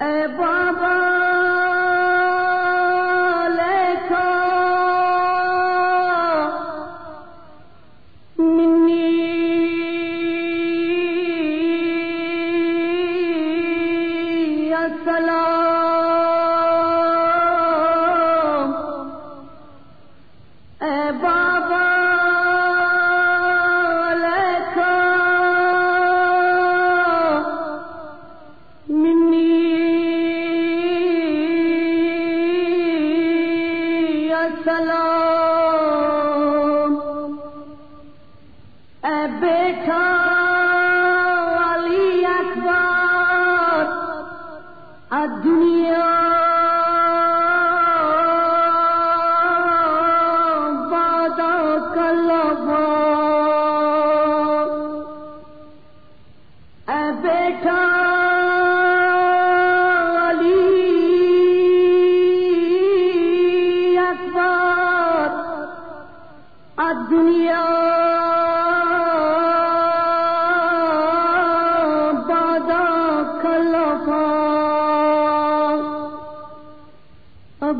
اے بابا لکھو سلام۔ اے بیٹھا علی اکبر ا دنیا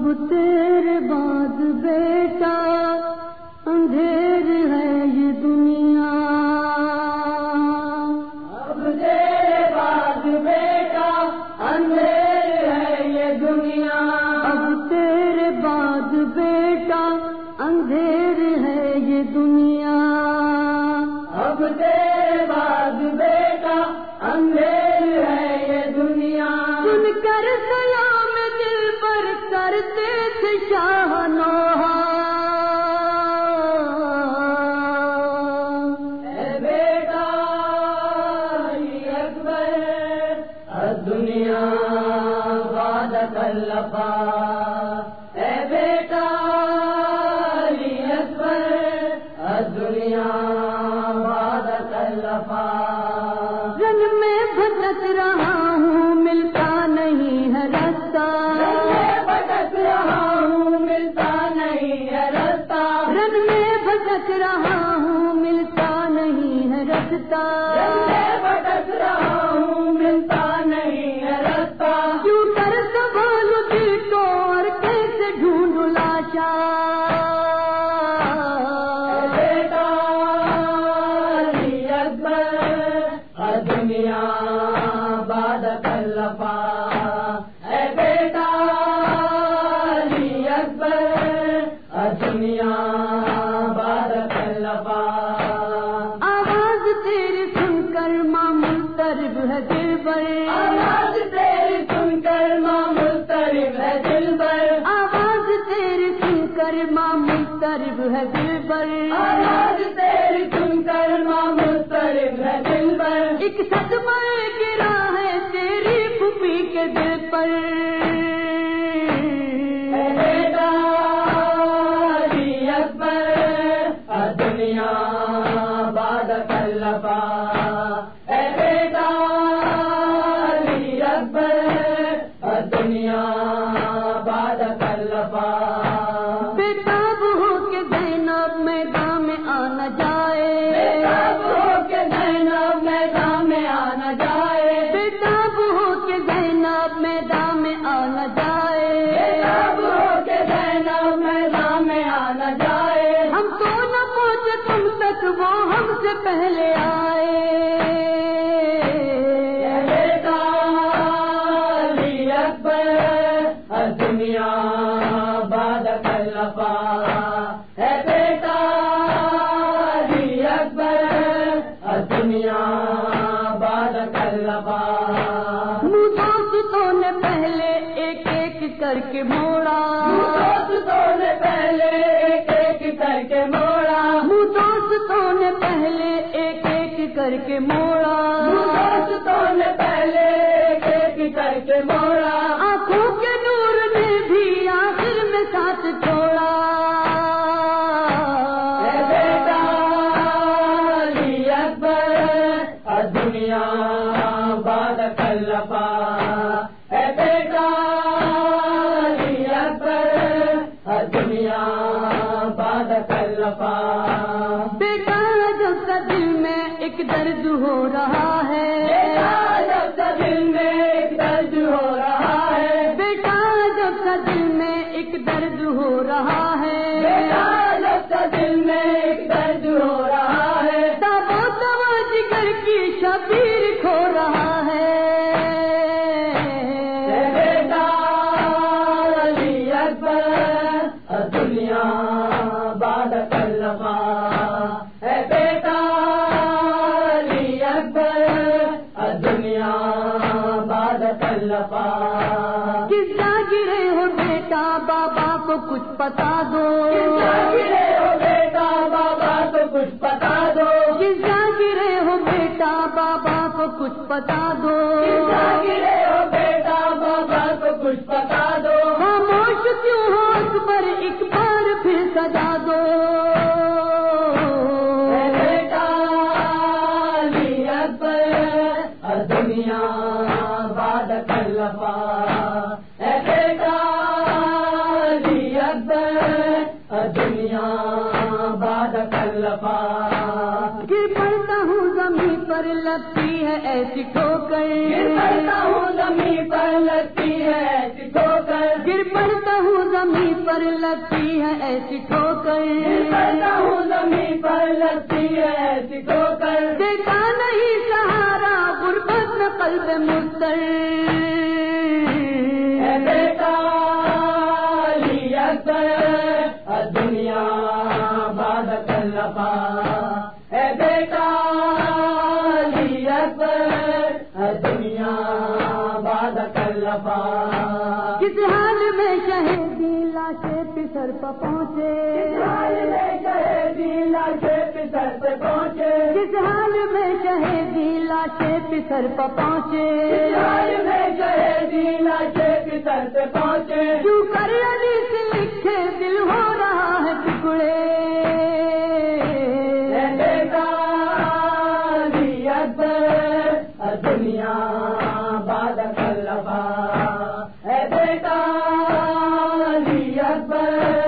اب تیرے بعد بیٹا اندھیر ہے یہ دنیا۔ اب تیرے بعد بیٹا اندھیر ہے یہ دنیا۔ اب تیرے بعد بیٹا اندھیر ہے یہ دنیا۔ اب تیرے بعد بیٹا اندھیر دنیا باد کلفا دنیا باد کلفا اے بیٹا علی اکبر دنیا باد کلفا آواز تیری سن کر مامل ترب ہے دل آواز تیری سن کر مامل ترب ہے دل بر آواز تیری سن کر مامل ترب ہے دل آواز تیری سن کر مامل ترب ہے دل بر ایک اللہ وہ سے پہلے آئے۔ اکبر دنیا دوستوں نے پہلے ایک ایک کر کے موڑا۔ دوستوں نے پہلے ایک ایک کر کے موڑا۔ آنکھوں کے نور نے بھی آخر میں ساتھ چھوڑا۔ بیٹا علی اکبر دنیا ایک درد ہو رہا ہے۔ جب کا دل میں ایک درد ہو رہا ہے۔ بیٹا جب کا دل میں ایک درد ہو رہا ہے۔ بیٹا جب کا دل میں ایک درد ہو رہا ہے۔ تبا تبا جگر کی شبیر کھو رہا ہے۔ بیٹا دنیا باد کر کچھ پتا دو۔ گرے ہو بیٹا بابا کو کچھ پتا دو۔ گرے ہو بیٹا بابا تو کچھ پتا دو۔ خاموش کیوں ہو اکبر ایک بار پھر سجا دو۔ بیٹا اکبر دنیا باد کلپا اے بیٹا اکبر دنیا گر پڑتا ہوں زمین پر لگتی ہے ایسی ٹھوکر۔ کرتا ہوں زمین پر لگتی ہے سکھو کر گر پڑتا ہوں زمین پر لگتی ہے ایسی ٹھوکر۔ کرتا ہوں زمین پر لگتی ہے سکھو کر دیکھا نہیں سہارا غربت قلب مستر۔ پہنچے۔ حال میں شہیدی لاشے پسر پہ پہنچے۔ کس حال میں شہیدی لاشے پسر پہ پہنچے۔ حال میں شہیدی لاشے پسر پہ پہنچے۔ کیوں کر علی سے لکھے دل ہو رہا ہے ٹکڑے۔ دنیا باد کلبا ہے بیٹا اکبر